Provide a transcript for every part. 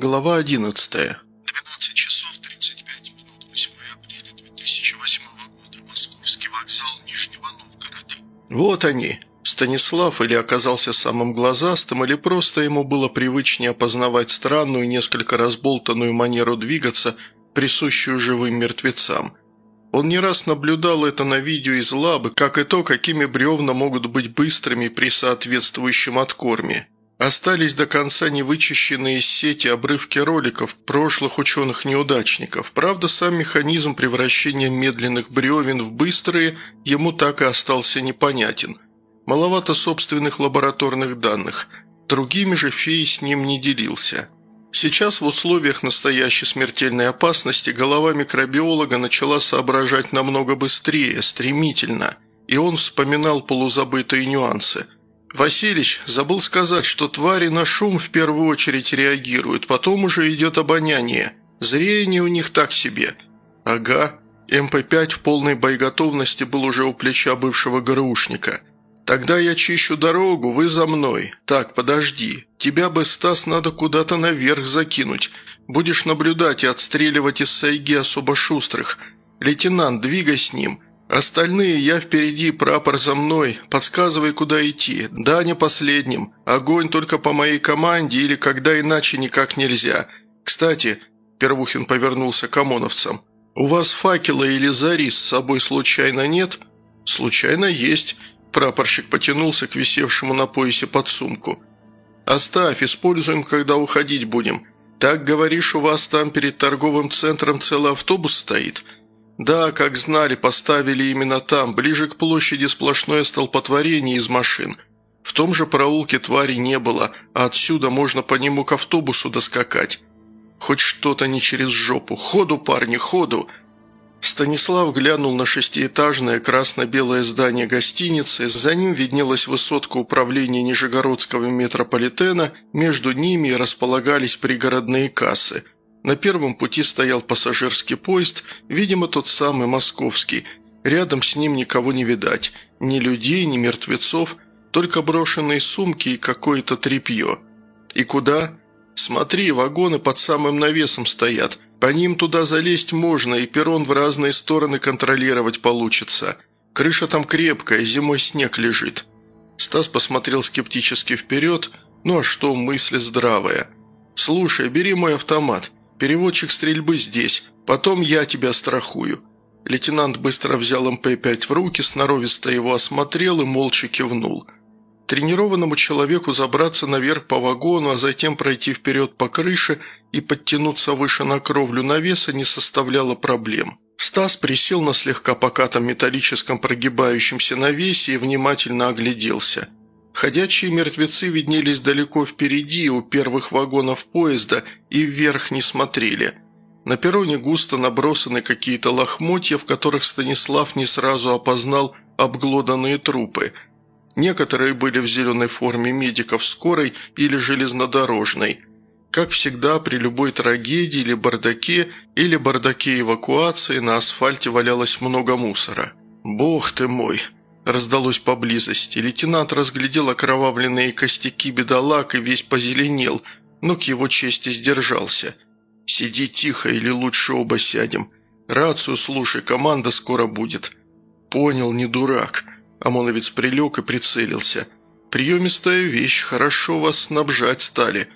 Глава 11. 12 часов 35 минут, 8 апреля 2008 года, Московский вокзал Нижнего Новгорода. Вот они. Станислав или оказался самым глазастым, или просто ему было привычнее опознавать странную, несколько разболтанную манеру двигаться, присущую живым мертвецам. Он не раз наблюдал это на видео из лабы, как и то, какими бревна могут быть быстрыми при соответствующем откорме. Остались до конца невычищенные из сети обрывки роликов прошлых ученых-неудачников. Правда, сам механизм превращения медленных бревен в быстрые ему так и остался непонятен. Маловато собственных лабораторных данных. Другими же феи с ним не делился. Сейчас в условиях настоящей смертельной опасности голова микробиолога начала соображать намного быстрее, стремительно, и он вспоминал полузабытые нюансы – «Василич, забыл сказать, что твари на шум в первую очередь реагируют, потом уже идет обоняние. Зрение у них так себе». «Ага». МП-5 в полной боеготовности был уже у плеча бывшего ГРУшника. «Тогда я чищу дорогу, вы за мной. Так, подожди. Тебя бы, Стас, надо куда-то наверх закинуть. Будешь наблюдать и отстреливать из сайги особо шустрых. Лейтенант, двигай с ним. Остальные я впереди, прапор за мной. Подсказывай, куда идти. Да, не последним. Огонь только по моей команде или когда иначе никак нельзя. Кстати, Первухин повернулся к ОМОНовцам. «У вас факела или зари с собой случайно нет?» «Случайно есть». Прапорщик потянулся к висевшему на поясе подсумку. «Оставь, используем, когда уходить будем. Так, говоришь, у вас там перед торговым центром целый автобус стоит?» «Да, как знали, поставили именно там, ближе к площади сплошное столпотворение из машин. В том же проулке твари не было, а отсюда можно по нему к автобусу доскакать. Хоть что-то не через жопу. Ходу, парни, ходу!» Станислав глянул на шестиэтажное красно-белое здание гостиницы, за ним виднелась высотка управления Нижегородского метрополитена, между ними располагались пригородные кассы – на первом пути стоял пассажирский поезд, видимо, тот самый московский. Рядом с ним никого не видать. Ни людей, ни мертвецов, только брошенные сумки и какое-то тряпье. И куда? Смотри, вагоны под самым навесом стоят. По ним туда залезть можно, и перрон в разные стороны контролировать получится. Крыша там крепкая, зимой снег лежит. Стас посмотрел скептически вперед. Ну а что, мысль здравая. «Слушай, бери мой автомат. Переводчик стрельбы здесь. Потом я тебя страхую». Лейтенант быстро взял МП-5 в руки, сноровисто его осмотрел и молча кивнул. Тренированному человеку забраться наверх по вагону, а затем пройти вперед по крыше и подтянуться выше на кровлю навеса не составляло проблем. Стас присел на слегка покатом металлическом прогибающемся навесе и внимательно огляделся. Ходячие мертвецы виднелись далеко впереди, у первых вагонов поезда, и вверх не смотрели. На перроне густо набросаны какие-то лохмотья, в которых Станислав не сразу опознал обглоданные трупы. Некоторые были в зеленой форме медиков скорой или железнодорожной. Как всегда, при любой трагедии или бардаке, или бардаке эвакуации на асфальте валялось много мусора. «Бог ты мой!» Раздалось поблизости. Лейтенант разглядел окровавленные костяки бедолаг и весь позеленел, но к его чести сдержался. «Сиди тихо или лучше оба сядем. Рацию слушай, команда скоро будет». «Понял, не дурак». ОМОНовец прилег и прицелился. «Приемистая вещь, хорошо вас снабжать стали».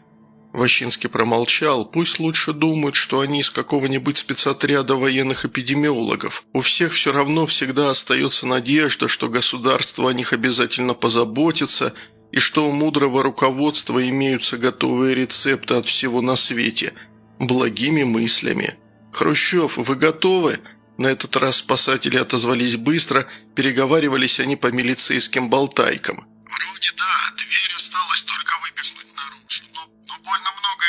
Ващинский промолчал. Пусть лучше думают, что они из какого-нибудь спецотряда военных эпидемиологов. У всех все равно всегда остается надежда, что государство о них обязательно позаботится и что у мудрого руководства имеются готовые рецепты от всего на свете. Благими мыслями. «Хрущев, вы готовы?» На этот раз спасатели отозвались быстро, переговаривались они по милицейским болтайкам. «Вроде да, дверь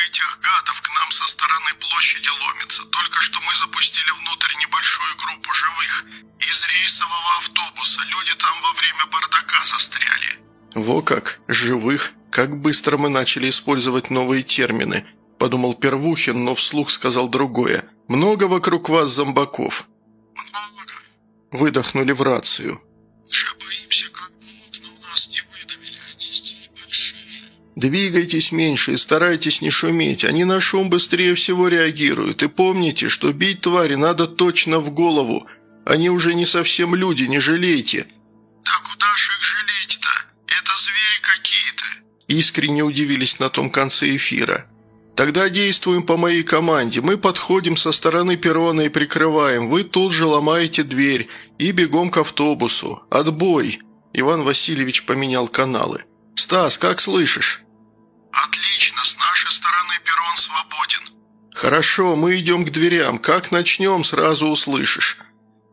этих гадов к нам со стороны площади ломится. Только что мы запустили внутрь небольшую группу живых. Из рейсового автобуса люди там во время бардака застряли». «Во как, живых! Как быстро мы начали использовать новые термины!» – подумал Первухин, но вслух сказал другое. «Много вокруг вас зомбаков?» «Много». Выдохнули в рацию. Двигайтесь меньше и старайтесь не шуметь, они на шум быстрее всего реагируют. И помните, что бить твари надо точно в голову. Они уже не совсем люди, не жалейте». «Да куда ж их жалеть-то? Это звери какие-то!» Искренне удивились на том конце эфира. «Тогда действуем по моей команде. Мы подходим со стороны перрона и прикрываем. Вы тут же ломаете дверь и бегом к автобусу. Отбой!» Иван Васильевич поменял каналы. «Стас, как слышишь?» «Отлично, с нашей стороны перрон свободен». «Хорошо, мы идем к дверям. Как начнем, сразу услышишь».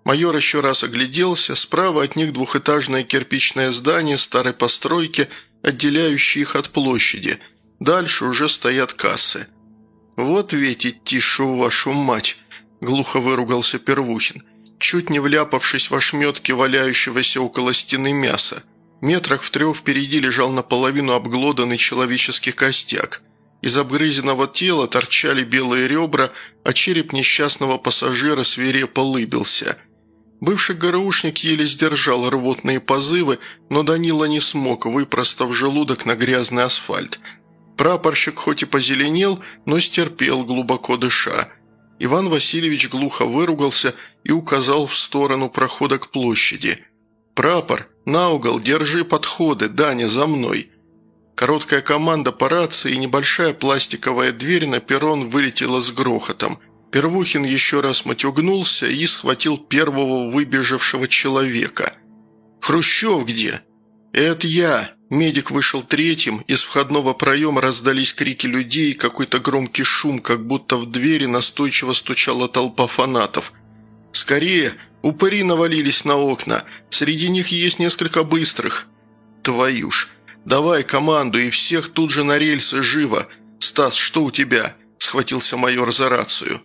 Майор еще раз огляделся. Справа от них двухэтажное кирпичное здание старой постройки, отделяющее их от площади. Дальше уже стоят кассы. «Вот ведь идти шоу вашу мать!» – глухо выругался Первухин, чуть не вляпавшись в ошметки валяющегося около стены мяса. Метрах в трех впереди лежал наполовину обглоданный человеческий костяк. Из обгрызенного тела торчали белые ребра, а череп несчастного пассажира свирепо лыбился – Бывший ГРУшник еле сдержал рвотные позывы, но Данила не смог, выпростав желудок на грязный асфальт. Прапорщик хоть и позеленел, но стерпел, глубоко дыша. Иван Васильевич глухо выругался и указал в сторону прохода к площади. «Прапор, на угол, держи подходы, Даня, за мной!» Короткая команда по рации и небольшая пластиковая дверь на перрон вылетела с грохотом – Первухин еще раз матюгнулся и схватил первого выбежавшего человека. «Хрущев где?» «Это я!» Медик вышел третьим, из входного проема раздались крики людей и какой-то громкий шум, как будто в двери настойчиво стучала толпа фанатов. «Скорее! Упыри навалились на окна. Среди них есть несколько быстрых». «Твою ж! Давай команду и всех тут же на рельсы живо! Стас, что у тебя?» – схватился майор за рацию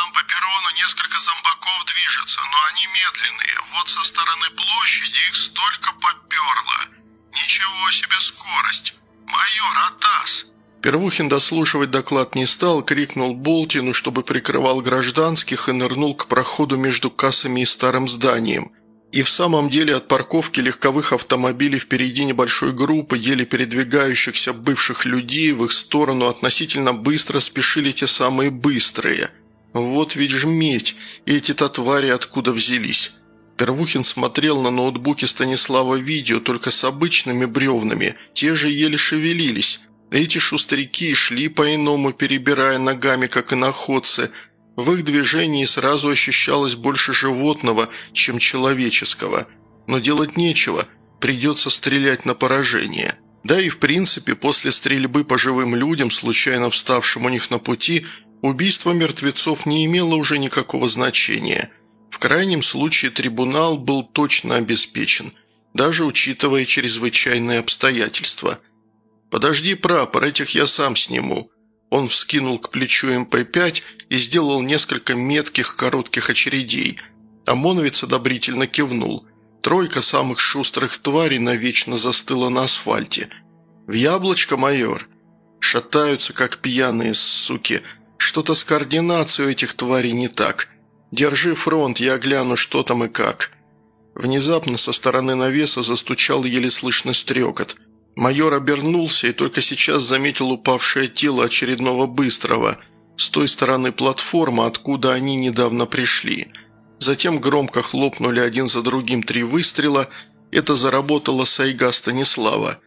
нам по перрону несколько зомбаков движется, но они медленные. Вот со стороны площади их столько поперло. Ничего себе скорость. Майор, Атас!» Первухин дослушивать доклад не стал, крикнул Болтину, чтобы прикрывал гражданских и нырнул к проходу между кассами и старым зданием. И в самом деле от парковки легковых автомобилей впереди небольшой группы, еле передвигающихся бывших людей, в их сторону относительно быстро спешили те самые быстрые – «Вот ведь жметь! Эти-то твари откуда взялись?» Первухин смотрел на ноутбуке Станислава видео, только с обычными бревнами. Те же еле шевелились. Эти шустряки шли по-иному, перебирая ногами, как и находцы. В их движении сразу ощущалось больше животного, чем человеческого. Но делать нечего, придется стрелять на поражение. Да и в принципе, после стрельбы по живым людям, случайно вставшим у них на пути, Убийство мертвецов не имело уже никакого значения. В крайнем случае трибунал был точно обеспечен, даже учитывая чрезвычайные обстоятельства. «Подожди, прапор, этих я сам сниму». Он вскинул к плечу МП-5 и сделал несколько метких коротких очередей. ОМОНовец одобрительно кивнул. Тройка самых шустрых тварей навечно застыла на асфальте. «В яблочко, майор!» Шатаются, как пьяные суки – что-то с координацией этих тварей не так. Держи фронт, я гляну, что там и как». Внезапно со стороны навеса застучал еле слышный стрекот. Майор обернулся и только сейчас заметил упавшее тело очередного быстрого с той стороны платформы, откуда они недавно пришли. Затем громко хлопнули один за другим три выстрела. Это заработала сайга Станислава.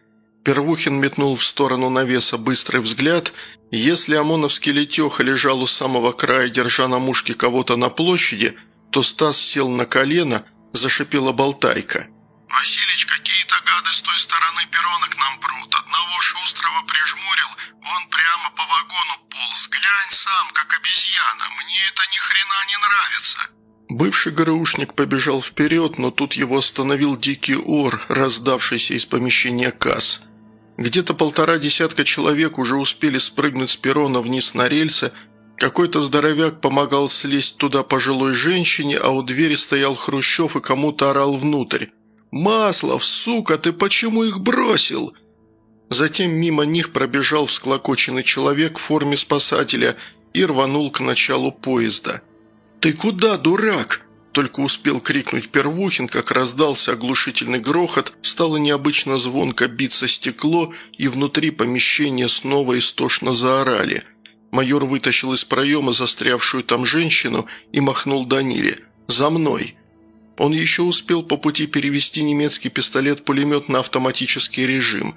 Первухин метнул в сторону навеса быстрый взгляд. Если ОМОНовский летеха лежал у самого края, держа на мушке кого-то на площади, то Стас сел на колено, зашипела болтайка. «Василич, какие-то гады с той стороны перрона к нам прут. Одного шустрого прижмурил, он прямо по вагону полз. Глянь сам, как обезьяна. Мне это ни хрена не нравится». Бывший ГРУшник побежал вперед, но тут его остановил дикий ор, раздавшийся из помещения касс – где-то полтора десятка человек уже успели спрыгнуть с перрона вниз на рельсы, какой-то здоровяк помогал слезть туда пожилой женщине, а у двери стоял Хрущев и кому-то орал внутрь. «Маслов, сука, ты почему их бросил?» Затем мимо них пробежал всклокоченный человек в форме спасателя и рванул к началу поезда. «Ты куда, дурак?» Только успел крикнуть Первухин, как раздался оглушительный грохот, стало необычно звонко биться стекло, и внутри помещения снова истошно заорали. Майор вытащил из проема застрявшую там женщину и махнул Даниле. «За мной!» Он еще успел по пути перевести немецкий пистолет-пулемет на автоматический режим.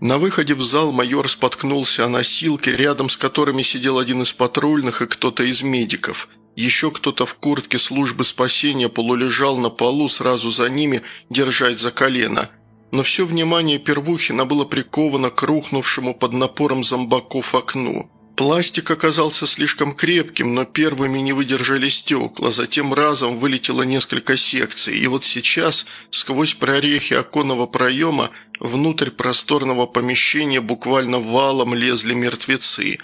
На выходе в зал майор споткнулся о носилке, рядом с которыми сидел один из патрульных и кто-то из медиков. Еще кто-то в куртке службы спасения полулежал на полу сразу за ними, держать за колено. Но все внимание Первухина было приковано к рухнувшему под напором зомбаков окну. Пластик оказался слишком крепким, но первыми не выдержали стекла, затем разом вылетело несколько секций, и вот сейчас, сквозь прорехи оконного проема, внутрь просторного помещения буквально валом лезли мертвецы.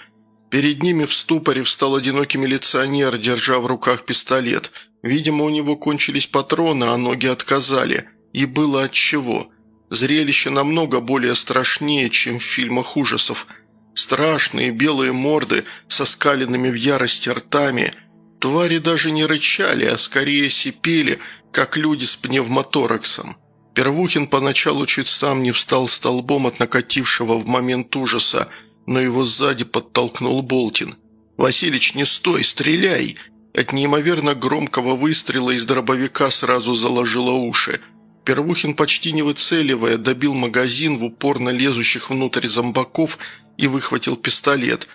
Перед ними в ступоре встал одинокий милиционер, держа в руках пистолет. Видимо, у него кончились патроны, а ноги отказали. И было отчего. Зрелище намного более страшнее, чем в фильмах ужасов – Страшные белые морды со скаленными в ярости ртами. Твари даже не рычали, а скорее сипели, как люди с пневмотораксом. Первухин поначалу чуть сам не встал столбом от накатившего в момент ужаса, но его сзади подтолкнул Болтин. «Василич, не стой, стреляй!» От неимоверно громкого выстрела из дробовика сразу заложило уши. Первухин, почти не выцеливая, добил магазин в упорно лезущих внутрь зомбаков и выхватил пистолет.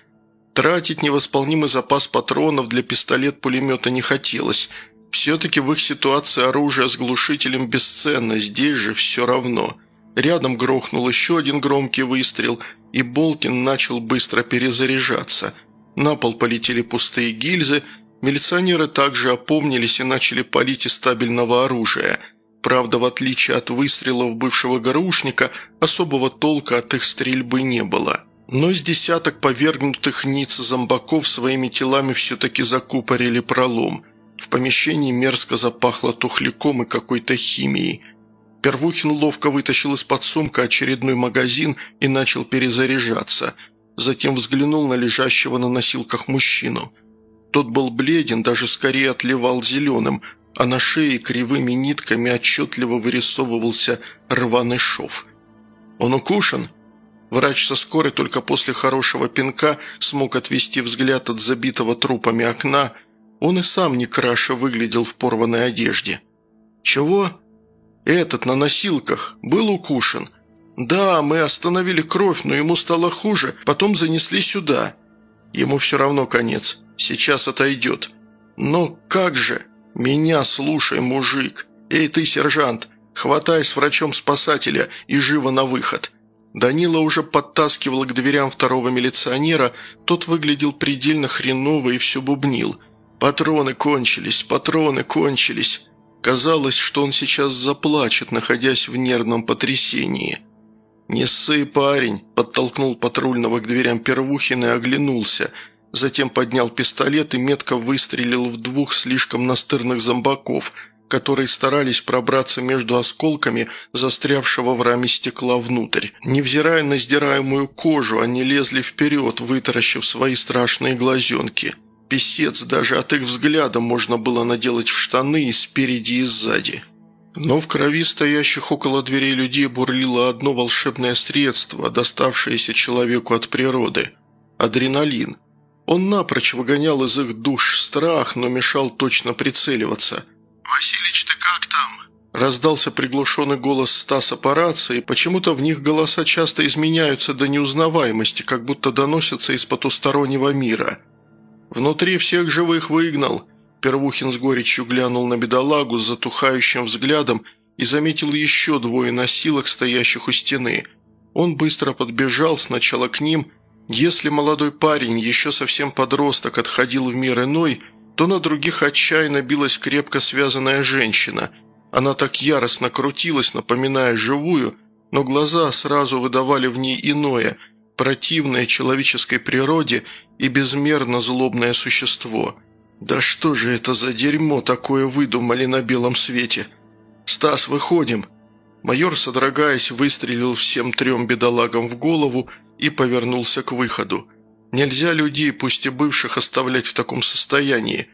Тратить невосполнимый запас патронов для пистолет-пулемета не хотелось. Все-таки в их ситуации оружие с глушителем бесценно, здесь же все равно. Рядом грохнул еще один громкий выстрел, и Болтин начал быстро перезаряжаться. На пол полетели пустые гильзы, милиционеры также опомнились и начали палить из стабильного оружия – Правда, в отличие от выстрелов бывшего горушника, особого толка от их стрельбы не было. Но с десяток повергнутых ниц зомбаков своими телами все-таки закупорили пролом. В помещении мерзко запахло тухляком и какой-то химией. Первухин ловко вытащил из-под сумка очередной магазин и начал перезаряжаться. Затем взглянул на лежащего на носилках мужчину. Тот был бледен, даже скорее отливал зеленым, а на шее кривыми нитками отчетливо вырисовывался рваный шов. «Он укушен?» Врач со скорой только после хорошего пинка смог отвести взгляд от забитого трупами окна. Он и сам не краше выглядел в порванной одежде. «Чего?» «Этот на носилках был укушен?» «Да, мы остановили кровь, но ему стало хуже, потом занесли сюда. Ему все равно конец. Сейчас отойдет. Но как же? Меня слушай, мужик. Эй ты, сержант, хватай с врачом спасателя и живо на выход. Данила уже подтаскивал к дверям второго милиционера, тот выглядел предельно хреново и все бубнил. «Патроны кончились, патроны кончились». Казалось, что он сейчас заплачет, находясь в нервном потрясении. «Не ссы, парень!» – подтолкнул патрульного к дверям Первухин и оглянулся. Затем поднял пистолет и метко выстрелил в двух слишком настырных зомбаков – которые старались пробраться между осколками застрявшего в раме стекла внутрь. Невзирая на сдираемую кожу, они лезли вперед, вытаращив свои страшные глазенки. Песец даже от их взгляда можно было наделать в штаны и спереди, и сзади. Но в крови стоящих около дверей людей бурлило одно волшебное средство, доставшееся человеку от природы – адреналин. Он напрочь выгонял из их душ страх, но мешал точно прицеливаться – «Василич, ты как там?» Раздался приглушенный голос Стаса по рации, почему-то в них голоса часто изменяются до неузнаваемости, как будто доносятся из потустороннего мира. «Внутри всех живых выгнал», Первухин с горечью глянул на бедолагу с затухающим взглядом и заметил еще двое носилок, стоящих у стены. Он быстро подбежал сначала к ним. Если молодой парень, еще совсем подросток, отходил в мир иной – то на других отчаянно билась крепко связанная женщина. Она так яростно крутилась, напоминая живую, но глаза сразу выдавали в ней иное, противное человеческой природе и безмерно злобное существо. «Да что же это за дерьмо такое выдумали на белом свете?» «Стас, выходим!» Майор, содрогаясь, выстрелил всем трем бедолагам в голову и повернулся к выходу. Нельзя людей, пусть и бывших, оставлять в таком состоянии.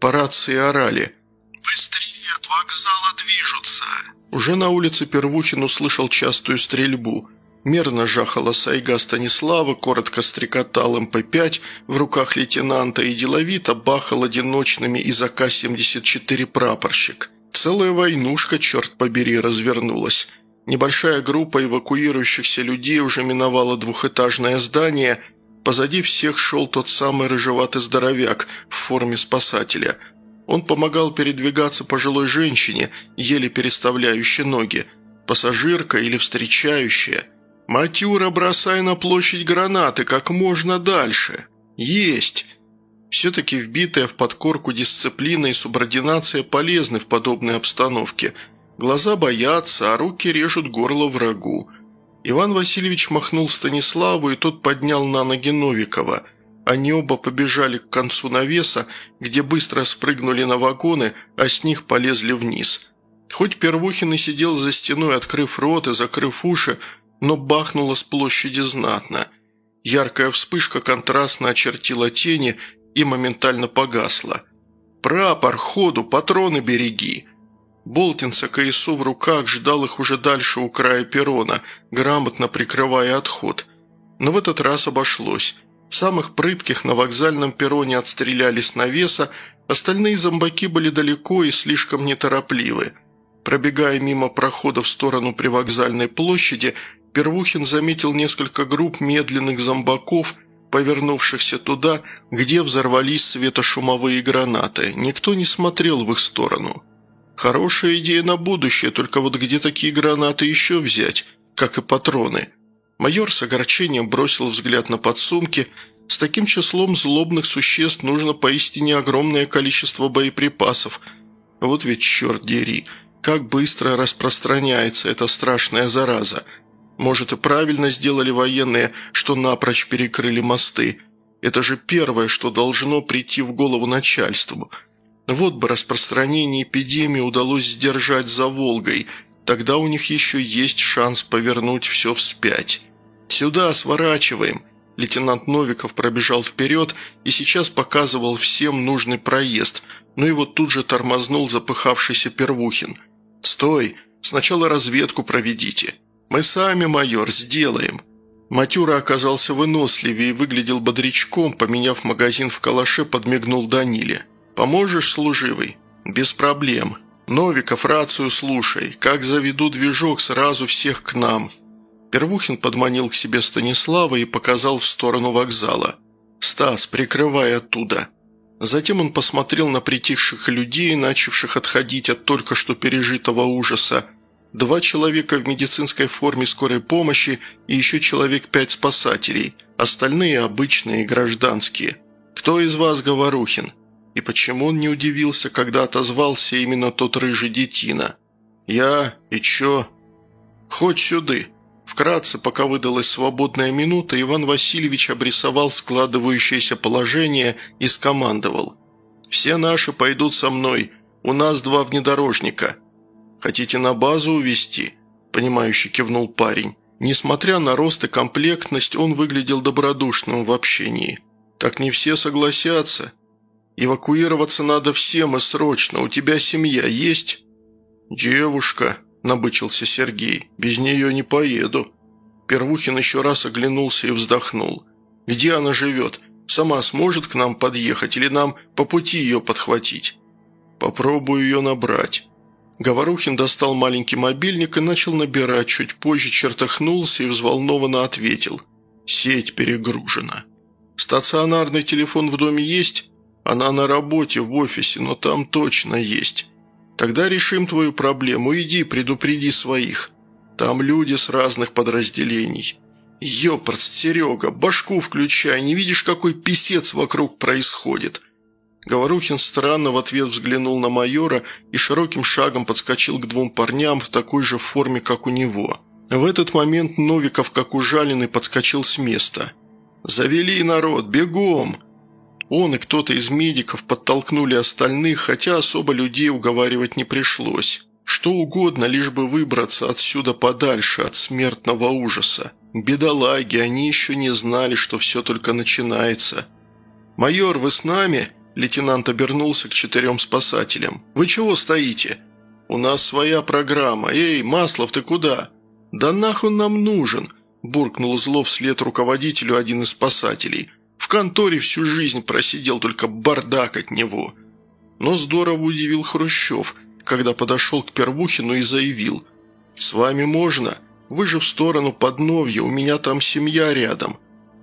По рации орали. «Быстрее!» от вокзала движутся». Уже на улице Первухин услышал частую стрельбу. Мерно жахала сайга Станислава, коротко стрекотал МП-5 в руках лейтенанта и деловито бахал одиночными из АК-74 прапорщик. Целая войнушка, черт побери, развернулась. Небольшая группа эвакуирующихся людей уже миновала двухэтажное здание. Позади всех шел тот самый рыжеватый здоровяк в форме спасателя. Он помогал передвигаться пожилой женщине, еле переставляющей ноги. Пассажирка или встречающая. «Матюра, бросай на площадь гранаты как можно дальше!» «Есть!» Все-таки вбитая в подкорку дисциплина и субординация полезны в подобной обстановке. Глаза боятся, а руки режут горло врагу. Иван Васильевич махнул Станиславу, и тот поднял на ноги Новикова. Они оба побежали к концу навеса, где быстро спрыгнули на вагоны, а с них полезли вниз. Хоть Первухин и сидел за стеной, открыв рот и закрыв уши, но бахнуло с площади знатно. Яркая вспышка контрастно очертила тени и моментально погасла. «Прапор, ходу, патроны береги!» Болтин с АКСУ в руках ждал их уже дальше у края перрона, грамотно прикрывая отход. Но в этот раз обошлось. Самых прытких на вокзальном перроне отстреляли с навеса, остальные зомбаки были далеко и слишком неторопливы. Пробегая мимо прохода в сторону привокзальной площади, Первухин заметил несколько групп медленных зомбаков, повернувшихся туда, где взорвались светошумовые гранаты. Никто не смотрел в их сторону. Хорошая идея на будущее, только вот где такие гранаты еще взять, как и патроны? Майор с огорчением бросил взгляд на подсумки. С таким числом злобных существ нужно поистине огромное количество боеприпасов. Вот ведь черт дери, как быстро распространяется эта страшная зараза – может, и правильно сделали военные, что напрочь перекрыли мосты. Это же первое, что должно прийти в голову начальству. Вот бы распространение эпидемии удалось сдержать за Волгой, тогда у них еще есть шанс повернуть все вспять. «Сюда, сворачиваем!» Лейтенант Новиков пробежал вперед и сейчас показывал всем нужный проезд, но его тут же тормознул запыхавшийся Первухин. «Стой! Сначала разведку проведите!» «Мы сами, майор, сделаем». Матюра оказался выносливее и выглядел бодрячком, поменяв магазин в калаше, подмигнул Даниле. «Поможешь, служивый?» «Без проблем. Новиков, рацию слушай. Как заведу движок, сразу всех к нам». Первухин подманил к себе Станислава и показал в сторону вокзала. «Стас, прикрывай оттуда». Затем он посмотрел на притихших людей, начавших отходить от только что пережитого ужаса, два человека в медицинской форме скорой помощи и еще человек пять спасателей, остальные обычные гражданские. Кто из вас Говорухин? И почему он не удивился, когда отозвался именно тот рыжий детина? Я и чё? Хоть сюды. Вкратце, пока выдалась свободная минута, Иван Васильевич обрисовал складывающееся положение и скомандовал. «Все наши пойдут со мной. У нас два внедорожника. Хотите на базу увезти?» – понимающе кивнул парень. Несмотря на рост и комплектность, он выглядел добродушным в общении. «Так не все согласятся. Эвакуироваться надо всем и срочно. У тебя семья есть?» «Девушка», – набычился Сергей. «Без нее не поеду». Первухин еще раз оглянулся и вздохнул. «Где она живет? Сама сможет к нам подъехать или нам по пути ее подхватить?» «Попробую ее набрать». Говорухин достал маленький мобильник и начал набирать, чуть позже чертахнулся и взволнованно ответил. «Сеть перегружена». «Стационарный телефон в доме есть?» «Она на работе, в офисе, но там точно есть». «Тогда решим твою проблему. Иди, предупреди своих. Там люди с разных подразделений». «Ёпрст, Серега, башку включай, не видишь, какой писец вокруг происходит?» Говорухин странно в ответ взглянул на майора и широким шагом подскочил к двум парням в такой же форме, как у него. В этот момент Новиков, как ужаленный, подскочил с места. «Завели народ, бегом!» Он и кто-то из медиков подтолкнули остальных, хотя особо людей уговаривать не пришлось. Что угодно, лишь бы выбраться отсюда подальше, от смертного ужаса. Бедолаги, они еще не знали, что все только начинается. «Майор, вы с нами?» Лейтенант обернулся к четырем спасателям. «Вы чего стоите? У нас своя программа. Эй, Маслов, ты куда?» «Да нахуй нам нужен?» – буркнул зло вслед руководителю один из спасателей. «В конторе всю жизнь просидел, только бардак от него». Но здорово удивил Хрущев, когда подошел к Первухину и заявил. «С вами можно? Вы же в сторону Подновья, у меня там семья рядом.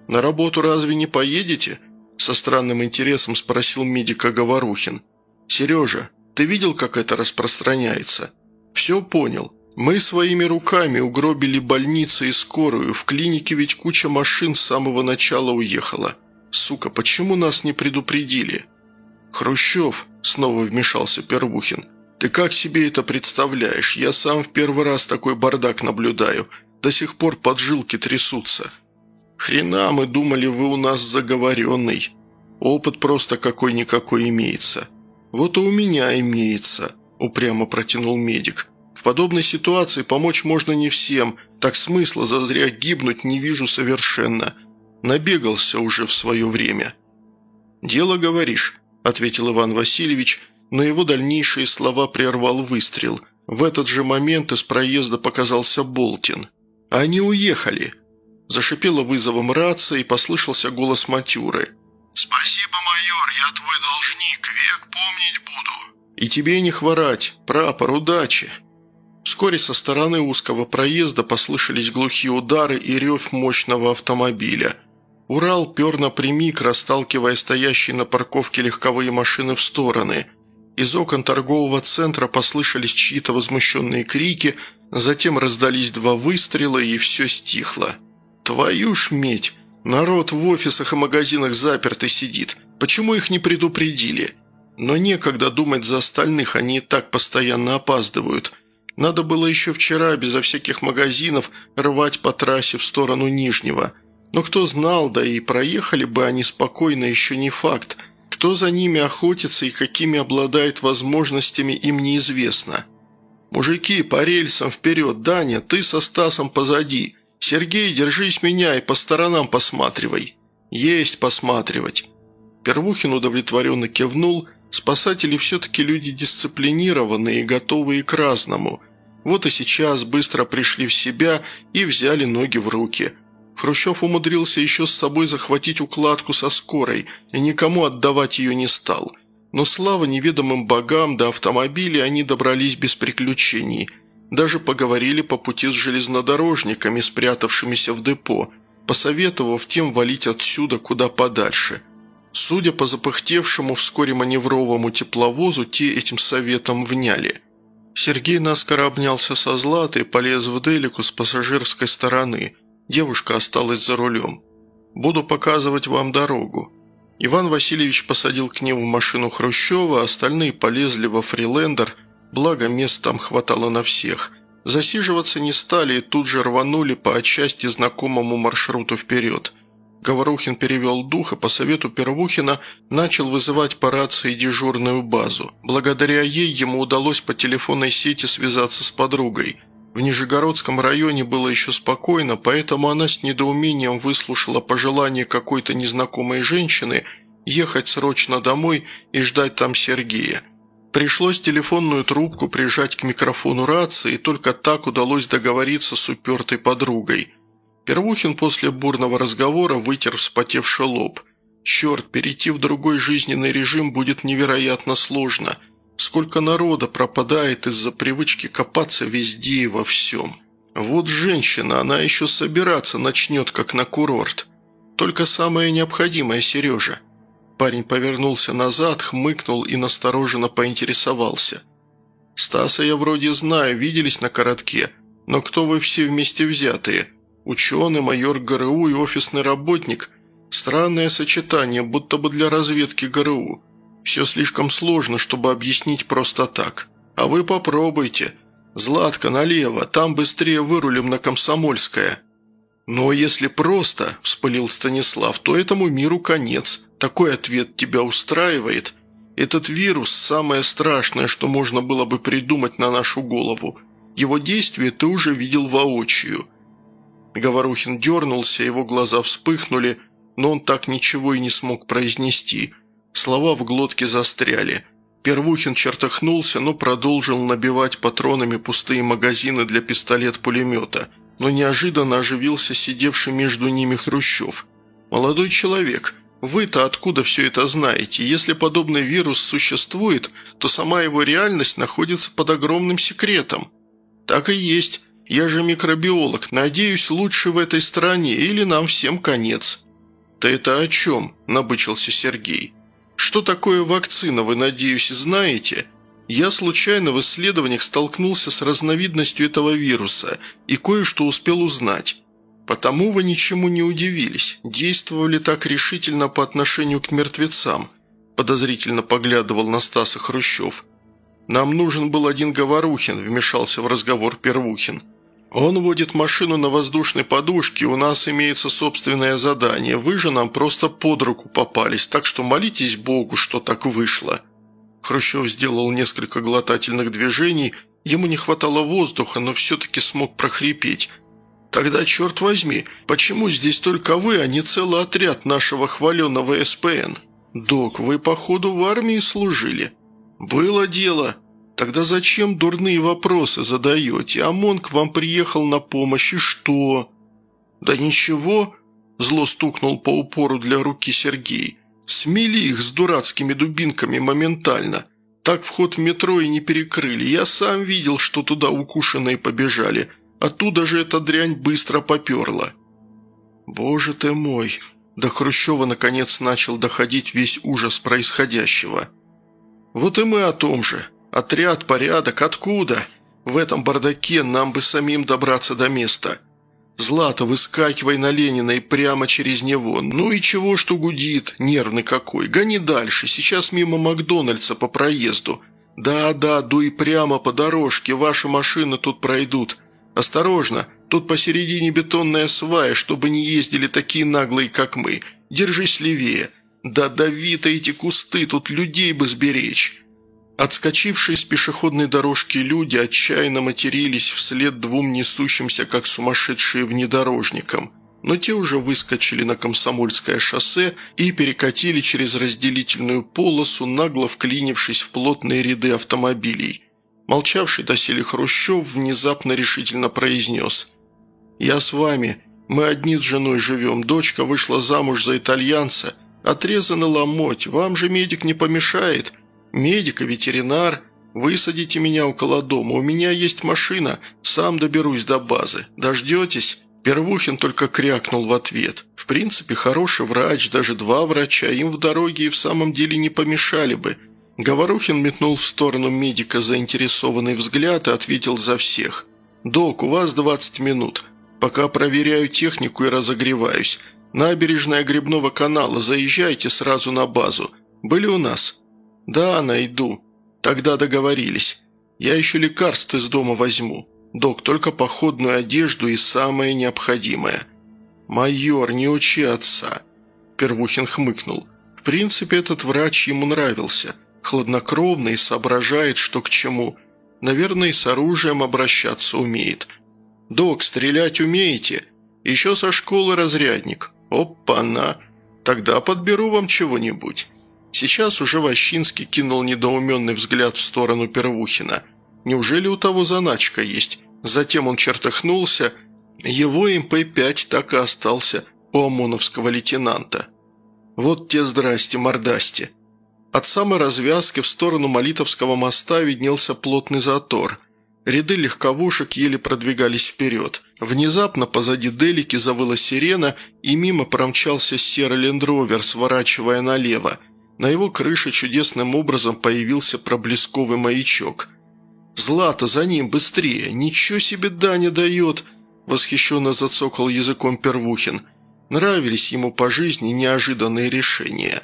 На работу разве не поедете?» Со странным интересом спросил медика Говорухин. «Сережа, ты видел, как это распространяется?» «Все понял. Мы своими руками угробили больницы и скорую. В клинике ведь куча машин с самого начала уехала. Сука, почему нас не предупредили?» «Хрущев», – снова вмешался Первухин, – «ты как себе это представляешь? Я сам в первый раз такой бардак наблюдаю. До сих пор поджилки трясутся». «Хрена мы думали, вы у нас заговоренный. Опыт просто какой-никакой имеется». «Вот и у меня имеется», – упрямо протянул медик. В подобной ситуации помочь можно не всем, так смысла зазря гибнуть не вижу совершенно. Набегался уже в свое время». «Дело, говоришь», – ответил Иван Васильевич, но его дальнейшие слова прервал выстрел. В этот же момент из проезда показался Болтин. «Они уехали!» Зашипела вызовом рация и послышался голос Матюры. «Спасибо, майор, я твой должник, век помнить буду». «И тебе не хворать, прапор, удачи!» Вскоре со стороны узкого проезда послышались глухие удары и рев мощного автомобиля. Урал пер напрямик, расталкивая стоящие на парковке легковые машины в стороны. Из окон торгового центра послышались чьи-то возмущенные крики, затем раздались два выстрела и все стихло. «Твою ж медь! Народ в офисах и магазинах запертый сидит. Почему их не предупредили?» Но некогда думать за остальных, они и так постоянно опаздывают – надо было еще вчера, безо всяких магазинов, рвать по трассе в сторону Нижнего. Но кто знал, да и проехали бы они спокойно, еще не факт. Кто за ними охотится и какими обладает возможностями, им неизвестно. «Мужики, по рельсам вперед! Даня, ты со Стасом позади! Сергей, держись меня и по сторонам посматривай!» «Есть посматривать!» Первухин удовлетворенно кивнул – Спасатели все-таки люди дисциплинированные и готовые к разному. Вот и сейчас быстро пришли в себя и взяли ноги в руки. Хрущев умудрился еще с собой захватить укладку со скорой и никому отдавать ее не стал. Но слава неведомым богам до автомобиля они добрались без приключений. Даже поговорили по пути с железнодорожниками, спрятавшимися в депо, посоветовав тем валить отсюда куда подальше – Судя по запыхтевшему вскоре маневровому тепловозу, те этим советом вняли. Сергей наскоро обнялся со Златой полез в Делику с пассажирской стороны. Девушка осталась за рулем. «Буду показывать вам дорогу». Иван Васильевич посадил к нему машину Хрущева, остальные полезли во фрилендер, благо мест там хватало на всех. Засиживаться не стали и тут же рванули по отчасти знакомому маршруту вперед – Говорухин перевел дух и по совету Первухина начал вызывать по рации дежурную базу. Благодаря ей ему удалось по телефонной сети связаться с подругой. В Нижегородском районе было еще спокойно, поэтому она с недоумением выслушала пожелание какой-то незнакомой женщины ехать срочно домой и ждать там Сергея. Пришлось телефонную трубку прижать к микрофону рации, и только так удалось договориться с упертой подругой – Первухин после бурного разговора вытер вспотевший лоб. «Черт, перейти в другой жизненный режим будет невероятно сложно. Сколько народа пропадает из-за привычки копаться везде и во всем. Вот женщина, она еще собираться начнет, как на курорт. Только самое необходимое, Сережа». Парень повернулся назад, хмыкнул и настороженно поинтересовался. «Стаса я вроде знаю, виделись на коротке, но кто вы все вместе взятые?» Ученый, майор ГРУ и офисный работник – странное сочетание, будто бы для разведки ГРУ. Все слишком сложно, чтобы объяснить просто так. А вы попробуйте. Златка, налево, там быстрее вырулим на Комсомольское. Но если просто, – вспылил Станислав, – то этому миру конец. Такой ответ тебя устраивает. Этот вирус – самое страшное, что можно было бы придумать на нашу голову. Его действие ты уже видел воочию. Говорухин дернулся, его глаза вспыхнули, но он так ничего и не смог произнести. Слова в глотке застряли. Первухин чертыхнулся, но продолжил набивать патронами пустые магазины для пистолет-пулемета, но неожиданно оживился сидевший между ними Хрущев. «Молодой человек, вы-то откуда все это знаете? Если подобный вирус существует, то сама его реальность находится под огромным секретом». «Так и есть. Я же микробиолог. Надеюсь, лучше в этой стране или нам всем конец». «Ты это о чем?» – набычился Сергей. Что такое вакцина, вы, надеюсь, знаете? Я случайно в исследованиях столкнулся с разновидностью этого вируса и кое-что успел узнать. Потому вы ничему не удивились, действовали так решительно по отношению к мертвецам», подозрительно поглядывал на Стаса Хрущев. «Нам нужен был один Говорухин», вмешался в разговор Первухин. «Он водит машину на воздушной подушке, у нас имеется собственное задание. Вы же нам просто под руку попались, так что молитесь Богу, что так вышло». Хрущев сделал несколько глотательных движений, ему не хватало воздуха, но все-таки смог прохрипеть. «Тогда, черт возьми, почему здесь только вы, а не целый отряд нашего хваленного СПН? Док, вы, походу, в армии служили?» «Было дело», Тогда зачем дурные вопросы задаете? ОМОН к вам приехал на помощь, и что?» «Да ничего», – зло стукнул по упору для руки Сергей. «Смели их с дурацкими дубинками моментально. Так вход в метро и не перекрыли. Я сам видел, что туда укушенные побежали. Оттуда же эта дрянь быстро поперла». «Боже ты мой!» До Хрущева наконец начал доходить весь ужас происходящего. «Вот и мы о том же. Отряд, порядок, откуда? В этом бардаке нам бы самим добраться до места. Злата, выскакивай на Ленина и прямо через него. Ну и чего, что гудит, нервный какой. Гони дальше, сейчас мимо Макдональдса по проезду. Да-да, дуй прямо по дорожке, ваши машины тут пройдут. Осторожно, тут посередине бетонная свая, чтобы не ездили такие наглые, как мы. Держись левее. Да дави-то эти кусты, тут людей бы сберечь». Отскочившие с пешеходной дорожки люди отчаянно матерились вслед двум несущимся, как сумасшедшие внедорожникам, но те уже выскочили на Комсомольское шоссе и перекатили через разделительную полосу, нагло вклинившись в плотные ряды автомобилей. Молчавший доселе Хрущев внезапно решительно произнес «Я с вами. Мы одни с женой живем. Дочка вышла замуж за итальянца. Отрезаны ломоть. Вам же медик не помешает». Медик и ветеринар. Высадите меня около дома. У меня есть машина. Сам доберусь до базы. Дождетесь?» Первухин только крякнул в ответ. В принципе, хороший врач, даже два врача, им в дороге и в самом деле не помешали бы. Говорухин метнул в сторону медика заинтересованный взгляд и ответил за всех. «Док, у вас 20 минут. Пока проверяю технику и разогреваюсь. Набережная Грибного канала, заезжайте сразу на базу. Были у нас?» «Да, найду. Тогда договорились. Я еще лекарств из дома возьму. Док, только походную одежду и самое необходимое». «Майор, не учи отца», – Первухин хмыкнул. «В принципе, этот врач ему нравился. Хладнокровный, соображает, что к чему. Наверное, и с оружием обращаться умеет. Док, стрелять умеете? Еще со школы разрядник. Опа-на! Тогда подберу вам чего-нибудь». Сейчас уже Ващинский кинул недоуменный взгляд в сторону Первухина. Неужели у того заначка есть? Затем он чертыхнулся. Его МП-5 так и остался у ОМОНовского лейтенанта. Вот те здрасте, мордасти. От самой развязки в сторону Молитовского моста виднелся плотный затор. Ряды легковушек еле продвигались вперед. Внезапно позади Делики завыла сирена, и мимо промчался серый лендровер, сворачивая налево – на его крыше чудесным образом появился проблесковый маячок. «Злата, за ним, быстрее! Ничего себе Даня дает!» Восхищенно зацокал языком Первухин. Нравились ему по жизни неожиданные решения.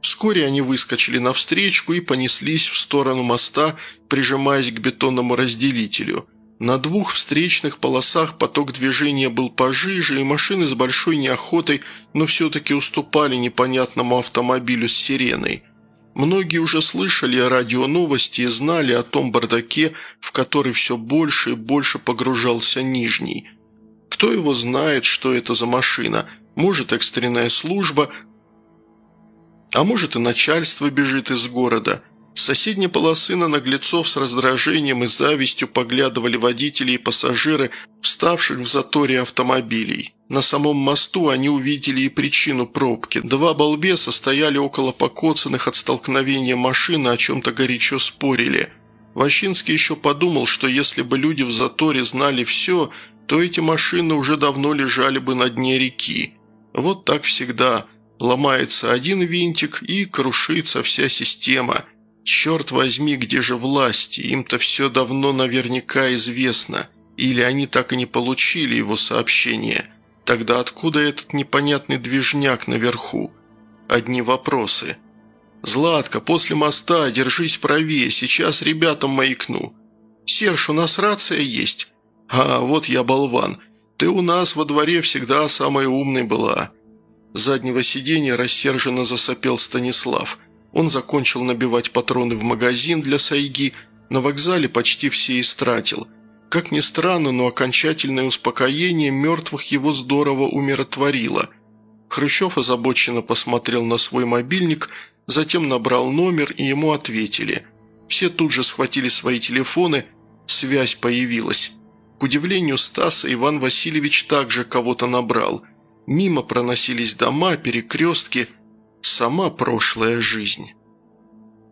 Вскоре они выскочили навстречу и понеслись в сторону моста, прижимаясь к бетонному разделителю – на двух встречных полосах поток движения был пожиже, и машины с большой неохотой, но все-таки уступали непонятному автомобилю с сиреной. Многие уже слышали о радионовости и знали о том бардаке, в который все больше и больше погружался Нижний. Кто его знает, что это за машина? Может, экстренная служба, а может и начальство бежит из города – соседней полосы на наглецов с раздражением и завистью поглядывали водители и пассажиры, вставших в заторе автомобилей. На самом мосту они увидели и причину пробки. Два балбеса стояли около покоцанных от столкновения машин и о чем-то горячо спорили. Ващинский еще подумал, что если бы люди в заторе знали все, то эти машины уже давно лежали бы на дне реки. Вот так всегда. Ломается один винтик и крушится вся система – Черт возьми, где же власти? Им-то все давно наверняка известно. Или они так и не получили его сообщение. Тогда откуда этот непонятный движняк наверху? Одни вопросы. «Златка, после моста, держись правее, сейчас ребятам маякну». «Серж, у нас рация есть». «А, вот я болван. Ты у нас во дворе всегда самой умной была». С заднего сиденья рассерженно засопел Станислав – он закончил набивать патроны в магазин для сайги, на вокзале почти все истратил. Как ни странно, но окончательное успокоение мертвых его здорово умиротворило. Хрущев озабоченно посмотрел на свой мобильник, затем набрал номер, и ему ответили. Все тут же схватили свои телефоны, связь появилась. К удивлению Стаса, Иван Васильевич также кого-то набрал. Мимо проносились дома, перекрестки – сама прошлая жизнь.